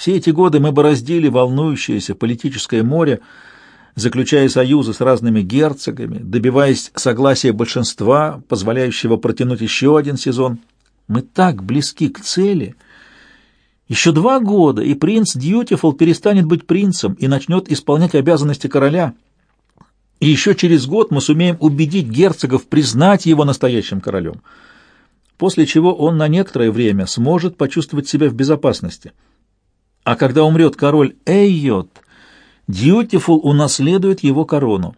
Все эти годы мы бороздили волнующееся политическое море, заключая союзы с разными герцогами, добиваясь согласия большинства, позволяющего протянуть еще один сезон. Мы так близки к цели. Еще два года, и принц Дьютифул перестанет быть принцем и начнет исполнять обязанности короля. И еще через год мы сумеем убедить герцогов признать его настоящим королем, после чего он на некоторое время сможет почувствовать себя в безопасности. А когда умрет король Эйот, Дьютифул унаследует его корону.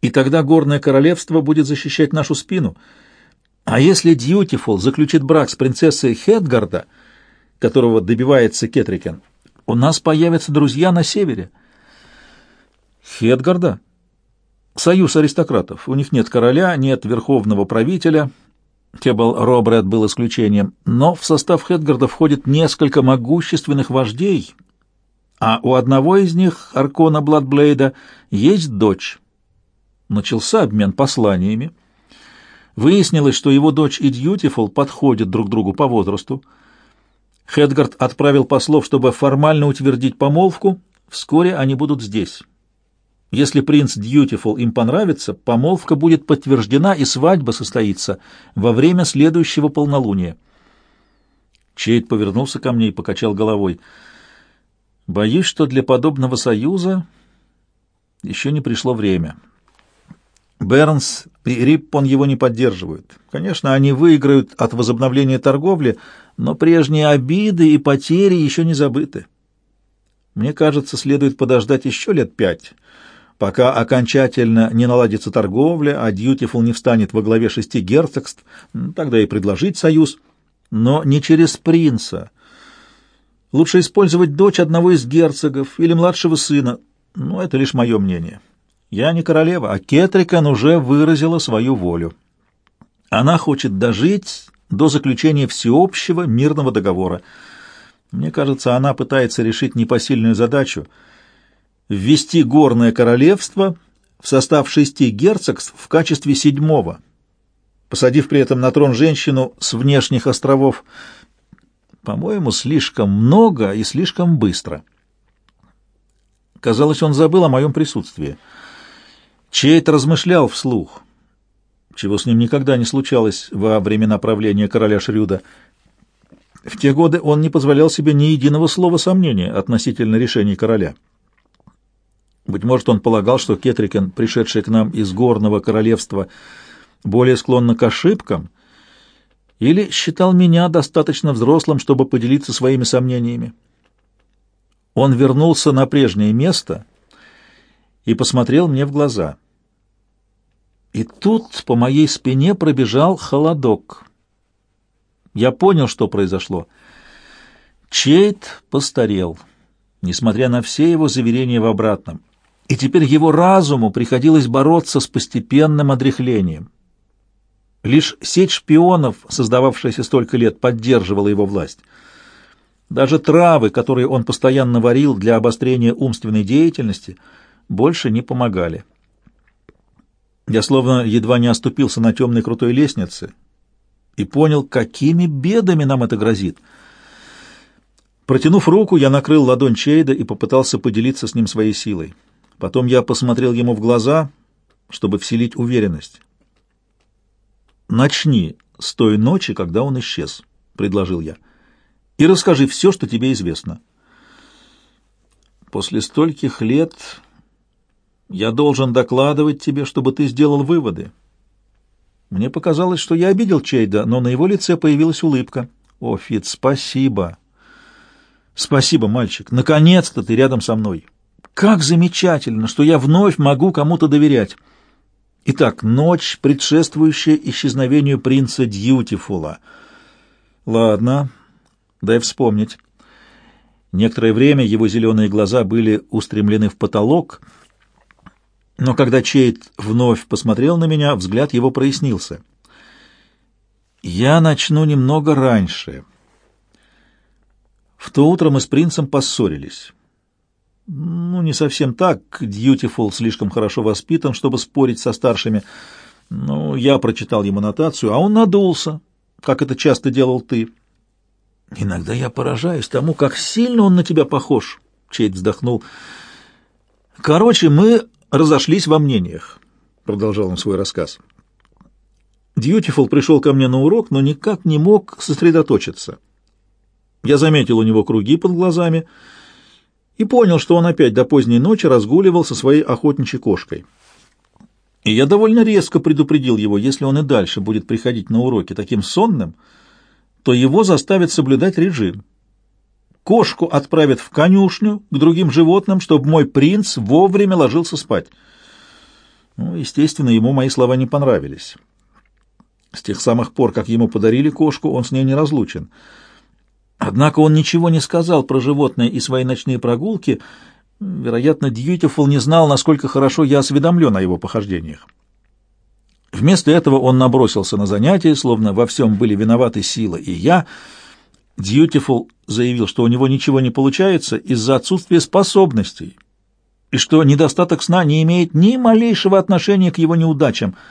И тогда горное королевство будет защищать нашу спину. А если Дьютифул заключит брак с принцессой Хедгарда, которого добивается Кетрикен, у нас появятся друзья на севере. Хедгарда? Союз аристократов. У них нет короля, нет верховного правителя. Тебл Робред был исключением. Но в состав Хедгарда входит несколько могущественных вождей — а у одного из них, Аркона Бладблейда, есть дочь. Начался обмен посланиями. Выяснилось, что его дочь и Дьютифул подходят друг другу по возрасту. Хедгард отправил послов, чтобы формально утвердить помолвку. Вскоре они будут здесь. Если принц Дьютифул им понравится, помолвка будет подтверждена и свадьба состоится во время следующего полнолуния. Чейд повернулся ко мне и покачал головой — Боюсь, что для подобного союза еще не пришло время. Бернс и Риппон его не поддерживают. Конечно, они выиграют от возобновления торговли, но прежние обиды и потери еще не забыты. Мне кажется, следует подождать еще лет пять, пока окончательно не наладится торговля, а Дьютифул не встанет во главе шести герцогств, тогда и предложить союз, но не через принца, Лучше использовать дочь одного из герцогов или младшего сына. Но это лишь мое мнение. Я не королева, а Кетрикан уже выразила свою волю. Она хочет дожить до заключения всеобщего мирного договора. Мне кажется, она пытается решить непосильную задачу — ввести горное королевство в состав шести герцогств в качестве седьмого, посадив при этом на трон женщину с внешних островов — по-моему, слишком много и слишком быстро. Казалось, он забыл о моем присутствии. Чейт размышлял вслух, чего с ним никогда не случалось во времена правления короля Шрюда. В те годы он не позволял себе ни единого слова сомнения относительно решений короля. Быть может, он полагал, что Кетрикен, пришедший к нам из горного королевства, более склонна к ошибкам — или считал меня достаточно взрослым, чтобы поделиться своими сомнениями. Он вернулся на прежнее место и посмотрел мне в глаза. И тут по моей спине пробежал холодок. Я понял, что произошло. Чейт постарел, несмотря на все его заверения в обратном, и теперь его разуму приходилось бороться с постепенным одряхлением. Лишь сеть шпионов, создававшаяся столько лет, поддерживала его власть. Даже травы, которые он постоянно варил для обострения умственной деятельности, больше не помогали. Я словно едва не оступился на темной крутой лестнице и понял, какими бедами нам это грозит. Протянув руку, я накрыл ладонь Чейда и попытался поделиться с ним своей силой. Потом я посмотрел ему в глаза, чтобы вселить уверенность. «Начни с той ночи, когда он исчез», — предложил я, — «и расскажи все, что тебе известно». «После стольких лет я должен докладывать тебе, чтобы ты сделал выводы». Мне показалось, что я обидел Чейда, но на его лице появилась улыбка. «О, Фит, спасибо!» «Спасибо, мальчик! Наконец-то ты рядом со мной! Как замечательно, что я вновь могу кому-то доверять!» Итак, ночь, предшествующая исчезновению принца Дьютифула. Ладно, дай вспомнить. Некоторое время его зеленые глаза были устремлены в потолок, но когда Чейт вновь посмотрел на меня, взгляд его прояснился. «Я начну немного раньше». В то утро мы с принцем поссорились. Ну, не совсем так. Дьютифул слишком хорошо воспитан, чтобы спорить со старшими. Ну, я прочитал ему нотацию, а он надулся, как это часто делал ты. Иногда я поражаюсь тому, как сильно он на тебя похож, Чейд вздохнул. Короче, мы разошлись во мнениях, продолжал он свой рассказ. Дьютифул пришел ко мне на урок, но никак не мог сосредоточиться. Я заметил у него круги под глазами и понял, что он опять до поздней ночи разгуливал со своей охотничьей кошкой. И я довольно резко предупредил его, если он и дальше будет приходить на уроки таким сонным, то его заставят соблюдать режим. Кошку отправят в конюшню к другим животным, чтобы мой принц вовремя ложился спать. Ну, естественно, ему мои слова не понравились. С тех самых пор, как ему подарили кошку, он с ней не разлучен. Однако он ничего не сказал про животное и свои ночные прогулки. Вероятно, Дьютифул не знал, насколько хорошо я осведомлен о его похождениях. Вместо этого он набросился на занятия, словно во всем были виноваты сила и я. Дьютифул заявил, что у него ничего не получается из-за отсутствия способностей, и что недостаток сна не имеет ни малейшего отношения к его неудачам —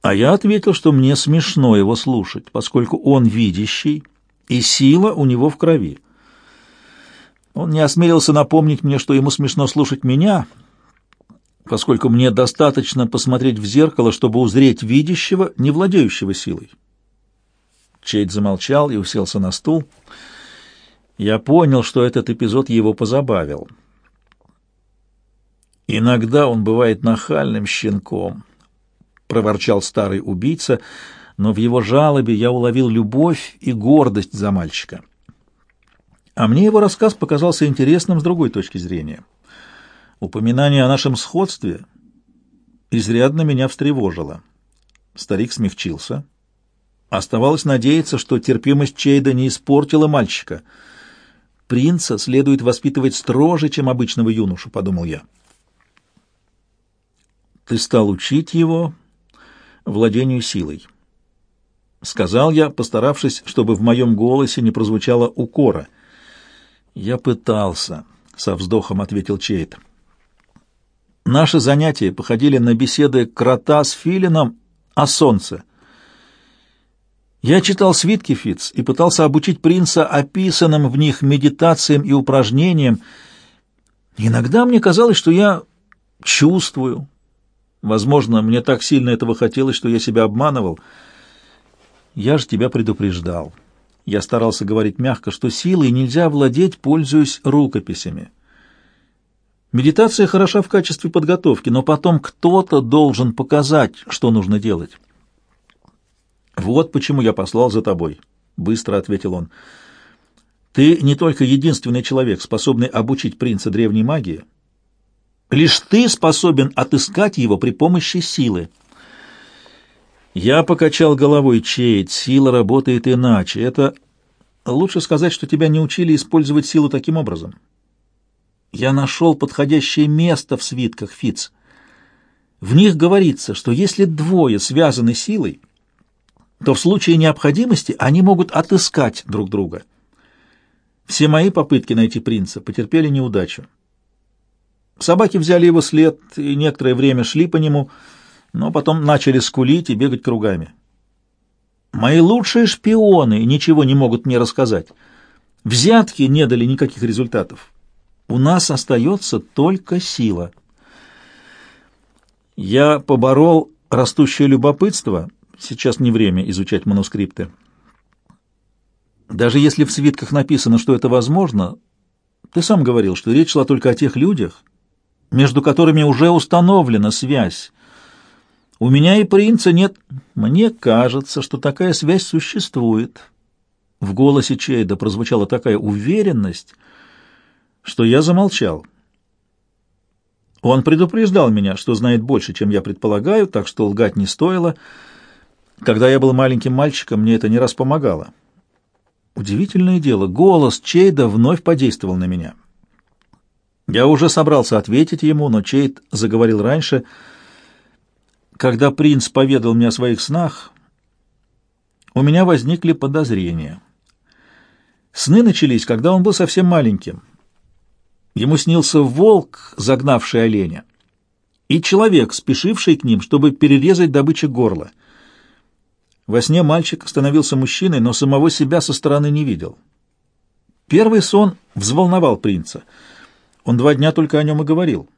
а я ответил, что мне смешно его слушать, поскольку он видящий, и сила у него в крови. Он не осмелился напомнить мне, что ему смешно слушать меня, поскольку мне достаточно посмотреть в зеркало, чтобы узреть видящего, не владеющего силой. Чейд замолчал и уселся на стул. Я понял, что этот эпизод его позабавил. Иногда он бывает нахальным щенком, проворчал старый убийца, но в его жалобе я уловил любовь и гордость за мальчика. А мне его рассказ показался интересным с другой точки зрения. Упоминание о нашем сходстве изрядно меня встревожило. Старик смягчился. Оставалось надеяться, что терпимость Чейда не испортила мальчика. Принца следует воспитывать строже, чем обычного юношу, — подумал я. Ты стал учить его владению силой. Сказал я, постаравшись, чтобы в моем голосе не прозвучало укора. «Я пытался», — со вздохом ответил Чейт. Наши занятия походили на беседы крота с филином о солнце. Я читал свитки Фиц и пытался обучить принца описанным в них медитациям и упражнениям. Иногда мне казалось, что я чувствую, Возможно, мне так сильно этого хотелось, что я себя обманывал. Я же тебя предупреждал. Я старался говорить мягко, что силой нельзя владеть, пользуясь рукописями. Медитация хороша в качестве подготовки, но потом кто-то должен показать, что нужно делать. «Вот почему я послал за тобой», — быстро ответил он. «Ты не только единственный человек, способный обучить принца древней магии, — Лишь ты способен отыскать его при помощи силы. Я покачал головой, Чейд, сила работает иначе. Это лучше сказать, что тебя не учили использовать силу таким образом. Я нашел подходящее место в свитках Фиц. В них говорится, что если двое связаны силой, то в случае необходимости они могут отыскать друг друга. Все мои попытки найти принца потерпели неудачу. Собаки взяли его след и некоторое время шли по нему, но потом начали скулить и бегать кругами. Мои лучшие шпионы ничего не могут мне рассказать. Взятки не дали никаких результатов. У нас остается только сила. Я поборол растущее любопытство. Сейчас не время изучать манускрипты. Даже если в свитках написано, что это возможно, ты сам говорил, что речь шла только о тех людях, между которыми уже установлена связь. У меня и принца нет. Мне кажется, что такая связь существует. В голосе Чейда прозвучала такая уверенность, что я замолчал. Он предупреждал меня, что знает больше, чем я предполагаю, так что лгать не стоило. Когда я был маленьким мальчиком, мне это не раз помогало. Удивительное дело, голос Чейда вновь подействовал на меня. Я уже собрался ответить ему, но Чейт заговорил раньше. Когда принц поведал мне о своих снах, у меня возникли подозрения. Сны начались, когда он был совсем маленьким. Ему снился волк, загнавший оленя, и человек, спешивший к ним, чтобы перерезать добыче горло. Во сне мальчик становился мужчиной, но самого себя со стороны не видел. Первый сон взволновал принца. Он два дня только о нем и говорил.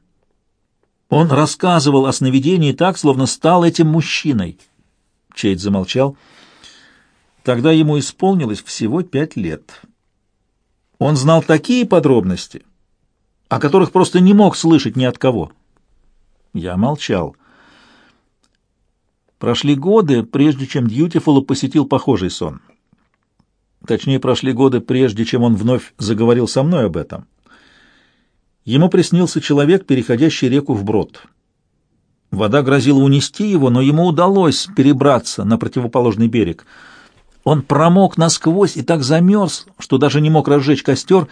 Он рассказывал о сновидении так, словно стал этим мужчиной. Чейд замолчал. Тогда ему исполнилось всего пять лет. Он знал такие подробности, о которых просто не мог слышать ни от кого. Я молчал. Прошли годы, прежде чем Дьютифула посетил похожий сон. Точнее, прошли годы, прежде чем он вновь заговорил со мной об этом. Ему приснился человек, переходящий реку вброд. Вода грозила унести его, но ему удалось перебраться на противоположный берег. Он промок насквозь и так замерз, что даже не мог разжечь костер,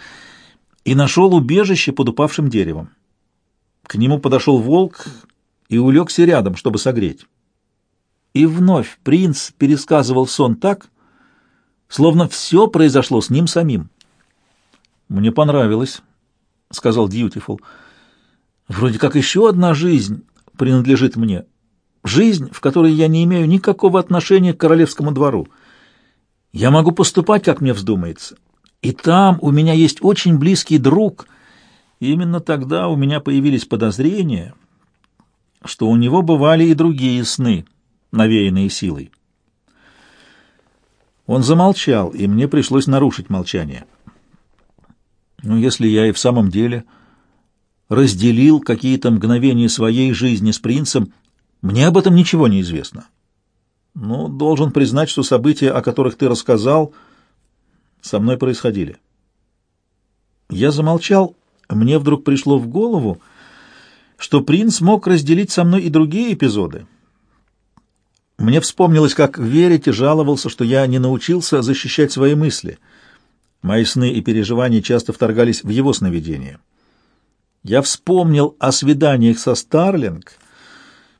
и нашел убежище под упавшим деревом. К нему подошел волк и улегся рядом, чтобы согреть. И вновь принц пересказывал сон так, словно все произошло с ним самим. «Мне понравилось», — сказал Дьютифул. «Вроде как еще одна жизнь принадлежит мне. Жизнь, в которой я не имею никакого отношения к королевскому двору. Я могу поступать, как мне вздумается. И там у меня есть очень близкий друг. И именно тогда у меня появились подозрения, что у него бывали и другие сны» навеянные силой. Он замолчал, и мне пришлось нарушить молчание. Но если я и в самом деле разделил какие-то мгновения своей жизни с принцем, мне об этом ничего не известно. Но должен признать, что события, о которых ты рассказал, со мной происходили. Я замолчал, мне вдруг пришло в голову, что принц мог разделить со мной и другие эпизоды, мне вспомнилось, как Верите жаловался, что я не научился защищать свои мысли. Мои сны и переживания часто вторгались в его сновидения. Я вспомнил о свиданиях со Старлинг.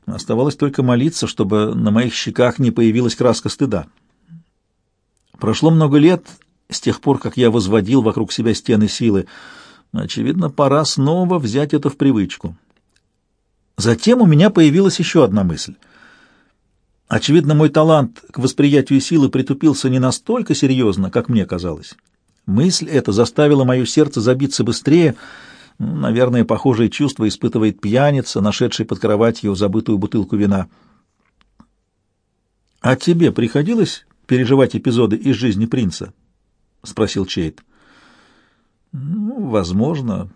Оставалось только молиться, чтобы на моих щеках не появилась краска стыда. Прошло много лет с тех пор, как я возводил вокруг себя стены силы. Очевидно, пора снова взять это в привычку. Затем у меня появилась еще одна мысль — Очевидно, мой талант к восприятию силы притупился не настолько серьезно, как мне казалось. Мысль эта заставила мое сердце забиться быстрее. Наверное, похожее чувство испытывает пьяница, нашедший под кроватью забытую бутылку вина. — А тебе приходилось переживать эпизоды из жизни принца? — спросил Чейт. — Ну, возможно.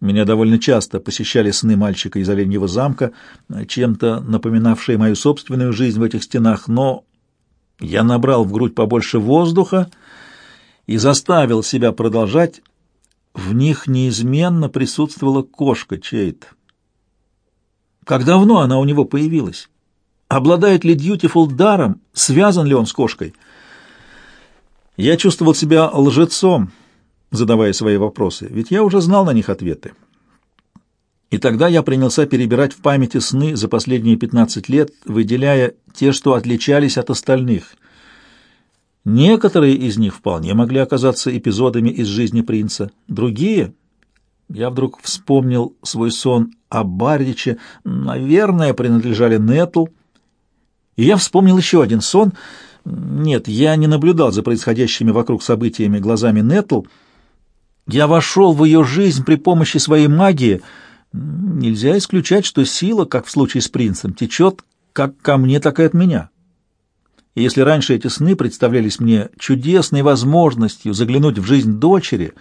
Меня довольно часто посещали сны мальчика из Оленьего замка, чем-то напоминавшие мою собственную жизнь в этих стенах, но я набрал в грудь побольше воздуха и заставил себя продолжать. В них неизменно присутствовала кошка Чейт. Как давно она у него появилась? Обладает ли Дьютифул даром? Связан ли он с кошкой? Я чувствовал себя лжецом, задавая свои вопросы, ведь я уже знал на них ответы. И тогда я принялся перебирать в памяти сны за последние 15 лет, выделяя те, что отличались от остальных. Некоторые из них вполне могли оказаться эпизодами из жизни принца, другие... Я вдруг вспомнил свой сон о Бардиче, наверное, принадлежали Нету. И я вспомнил еще один сон. Нет, я не наблюдал за происходящими вокруг событиями глазами Нетл, я вошел в ее жизнь при помощи своей магии. Нельзя исключать, что сила, как в случае с принцем, течет как ко мне, так и от меня. И если раньше эти сны представлялись мне чудесной возможностью заглянуть в жизнь дочери,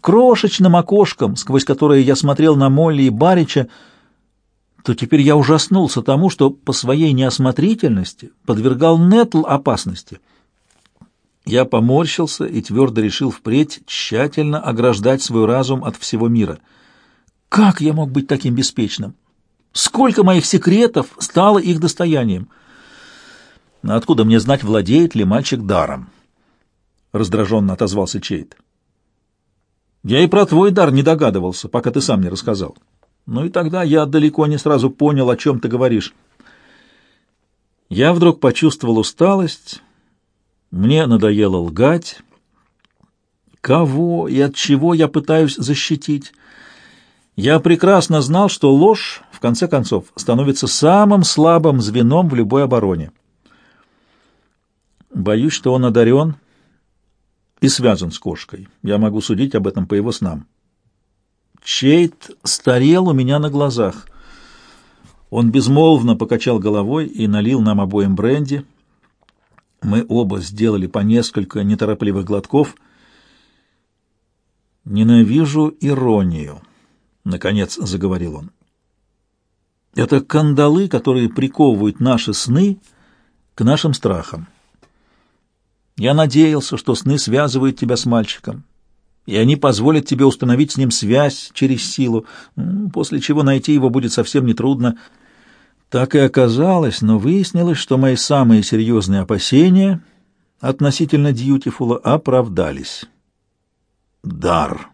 крошечным окошком, сквозь которое я смотрел на Молли и Барича, то теперь я ужаснулся тому, что по своей неосмотрительности подвергал Нетл опасности — я поморщился и твердо решил впредь тщательно ограждать свой разум от всего мира. Как я мог быть таким беспечным? Сколько моих секретов стало их достоянием? Откуда мне знать, владеет ли мальчик даром? Раздраженно отозвался Чейт. Я и про твой дар не догадывался, пока ты сам не рассказал. Ну и тогда я далеко не сразу понял, о чем ты говоришь. Я вдруг почувствовал усталость мне надоело лгать. Кого и от чего я пытаюсь защитить? Я прекрасно знал, что ложь, в конце концов, становится самым слабым звеном в любой обороне. Боюсь, что он одарен и связан с кошкой. Я могу судить об этом по его снам. Чейт старел у меня на глазах. Он безмолвно покачал головой и налил нам обоим бренди. Мы оба сделали по несколько неторопливых глотков. «Ненавижу иронию», — наконец заговорил он. «Это кандалы, которые приковывают наши сны к нашим страхам. Я надеялся, что сны связывают тебя с мальчиком, и они позволят тебе установить с ним связь через силу, после чего найти его будет совсем нетрудно. Так и оказалось, но выяснилось, что мои самые серьезные опасения относительно Дьютифула оправдались. Дар.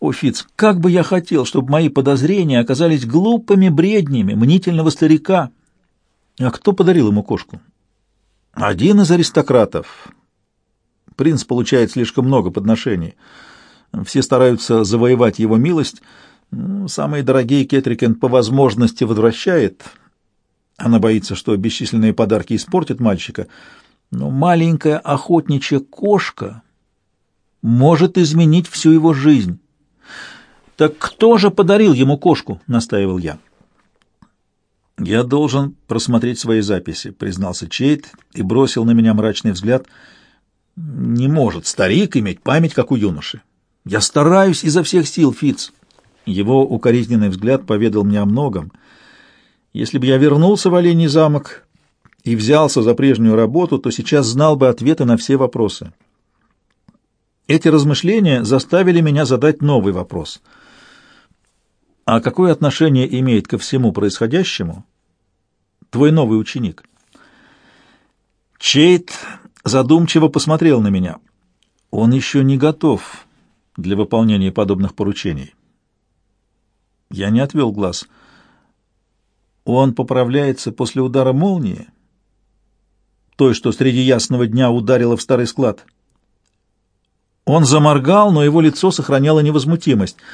О, Фиц, как бы я хотел, чтобы мои подозрения оказались глупыми бреднями мнительного старика. А кто подарил ему кошку? Один из аристократов. Принц получает слишком много подношений. Все стараются завоевать его милость. Самые дорогие Кетрикен по возможности возвращает. Она боится, что бесчисленные подарки испортят мальчика. Но маленькая охотничья кошка может изменить всю его жизнь. «Так кто же подарил ему кошку?» — настаивал я. «Я должен просмотреть свои записи», — признался Чейт и бросил на меня мрачный взгляд. «Не может старик иметь память, как у юноши. Я стараюсь изо всех сил, Фиц. Его укоризненный взгляд поведал мне о многом. Если бы я вернулся в Олений замок и взялся за прежнюю работу, то сейчас знал бы ответы на все вопросы. Эти размышления заставили меня задать новый вопрос — а какое отношение имеет ко всему происходящему твой новый ученик? Чейт задумчиво посмотрел на меня. Он еще не готов для выполнения подобных поручений. Я не отвел глаз. Он поправляется после удара молнии, той, что среди ясного дня ударила в старый склад. Он заморгал, но его лицо сохраняло невозмутимость —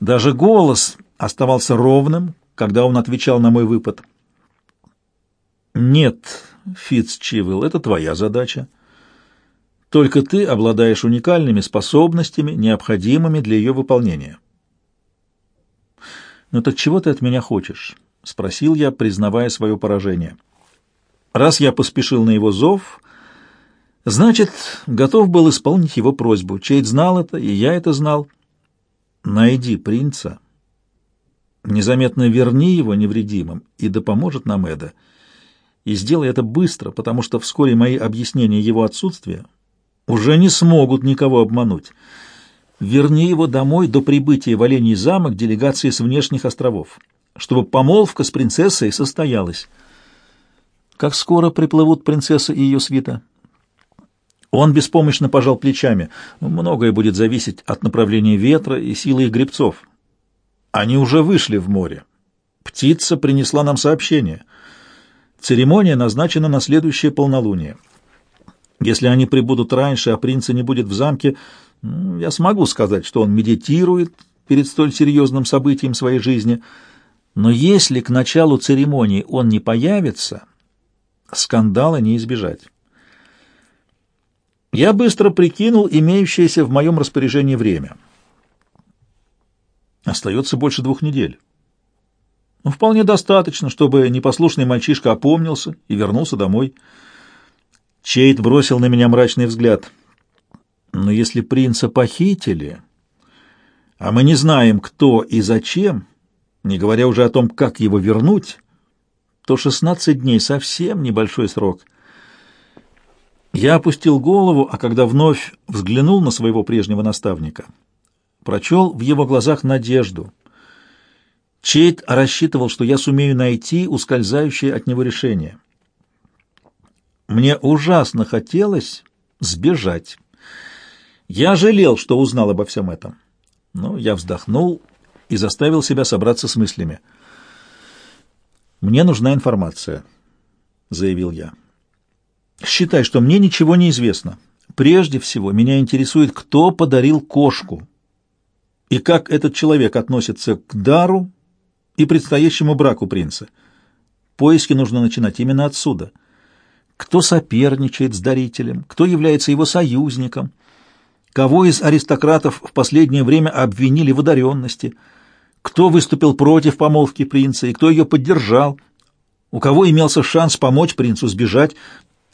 даже голос оставался ровным, когда он отвечал на мой выпад. «Нет, Фитцчивилл, это твоя задача. Только ты обладаешь уникальными способностями, необходимыми для ее выполнения». «Ну так чего ты от меня хочешь?» — спросил я, признавая свое поражение. «Раз я поспешил на его зов...» Значит, готов был исполнить его просьбу. Чейд знал это, и я это знал. Найди принца, незаметно верни его невредимым, и да поможет нам Эда. И сделай это быстро, потому что вскоре мои объяснения его отсутствия уже не смогут никого обмануть. Верни его домой до прибытия в Олений замок делегации с внешних островов, чтобы помолвка с принцессой состоялась. Как скоро приплывут принцесса и ее свита? Он беспомощно пожал плечами. Многое будет зависеть от направления ветра и силы их гребцов. Они уже вышли в море. Птица принесла нам сообщение. Церемония назначена на следующее полнолуние. Если они прибудут раньше, а принца не будет в замке, я смогу сказать, что он медитирует перед столь серьезным событием своей жизни. Но если к началу церемонии он не появится, скандала не избежать. Я быстро прикинул имеющееся в моем распоряжении время. Остается больше двух недель. Ну, вполне достаточно, чтобы непослушный мальчишка опомнился и вернулся домой. Чейт бросил на меня мрачный взгляд. Но если принца похитили, а мы не знаем, кто и зачем, не говоря уже о том, как его вернуть, то шестнадцать дней — совсем небольшой срок — я опустил голову, а когда вновь взглянул на своего прежнего наставника, прочел в его глазах надежду. Чейт рассчитывал, что я сумею найти ускользающее от него решение. Мне ужасно хотелось сбежать. Я жалел, что узнал обо всем этом. Но я вздохнул и заставил себя собраться с мыслями. «Мне нужна информация», — заявил я. Считай, что мне ничего не известно. Прежде всего, меня интересует, кто подарил кошку и как этот человек относится к дару и предстоящему браку принца. Поиски нужно начинать именно отсюда. кто соперничает с дарителем, кто является его союзником, кого из аристократов в последнее время обвинили в одаренности, кто выступил против помолвки принца и кто ее поддержал, у кого имелся шанс помочь принцу сбежать,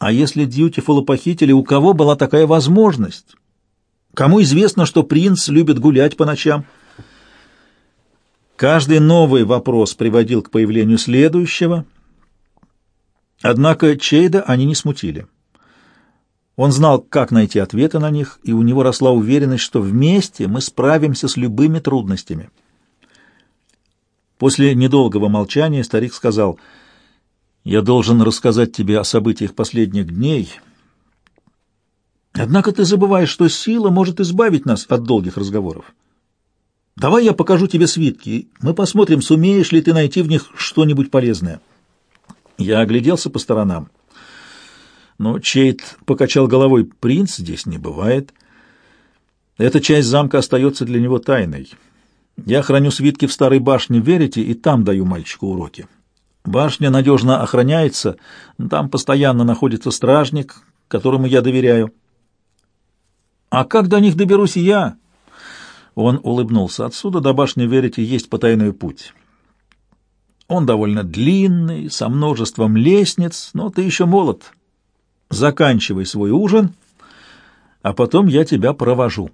а если Дьютифула похитили, у кого была такая возможность? Кому известно, что принц любит гулять по ночам? Каждый новый вопрос приводил к появлению следующего, однако Чейда они не смутили. Он знал, как найти ответы на них, и у него росла уверенность, что вместе мы справимся с любыми трудностями. После недолгого молчания старик сказал, «Я должен рассказать тебе о событиях последних дней». Однако ты забываешь, что сила может избавить нас от долгих разговоров. Давай я покажу тебе свитки, мы посмотрим, сумеешь ли ты найти в них что-нибудь полезное. Я огляделся по сторонам. Но Чейт покачал головой. Принц здесь не бывает. Эта часть замка остается для него тайной. Я храню свитки в старой башне Верите и там даю мальчику уроки. Башня надежно охраняется, там постоянно находится стражник, которому я доверяю. А как до них доберусь я? Он улыбнулся. Отсюда до башни Верите есть потайной путь. Он довольно длинный, со множеством лестниц, но ты еще молод. Заканчивай свой ужин, а потом я тебя провожу.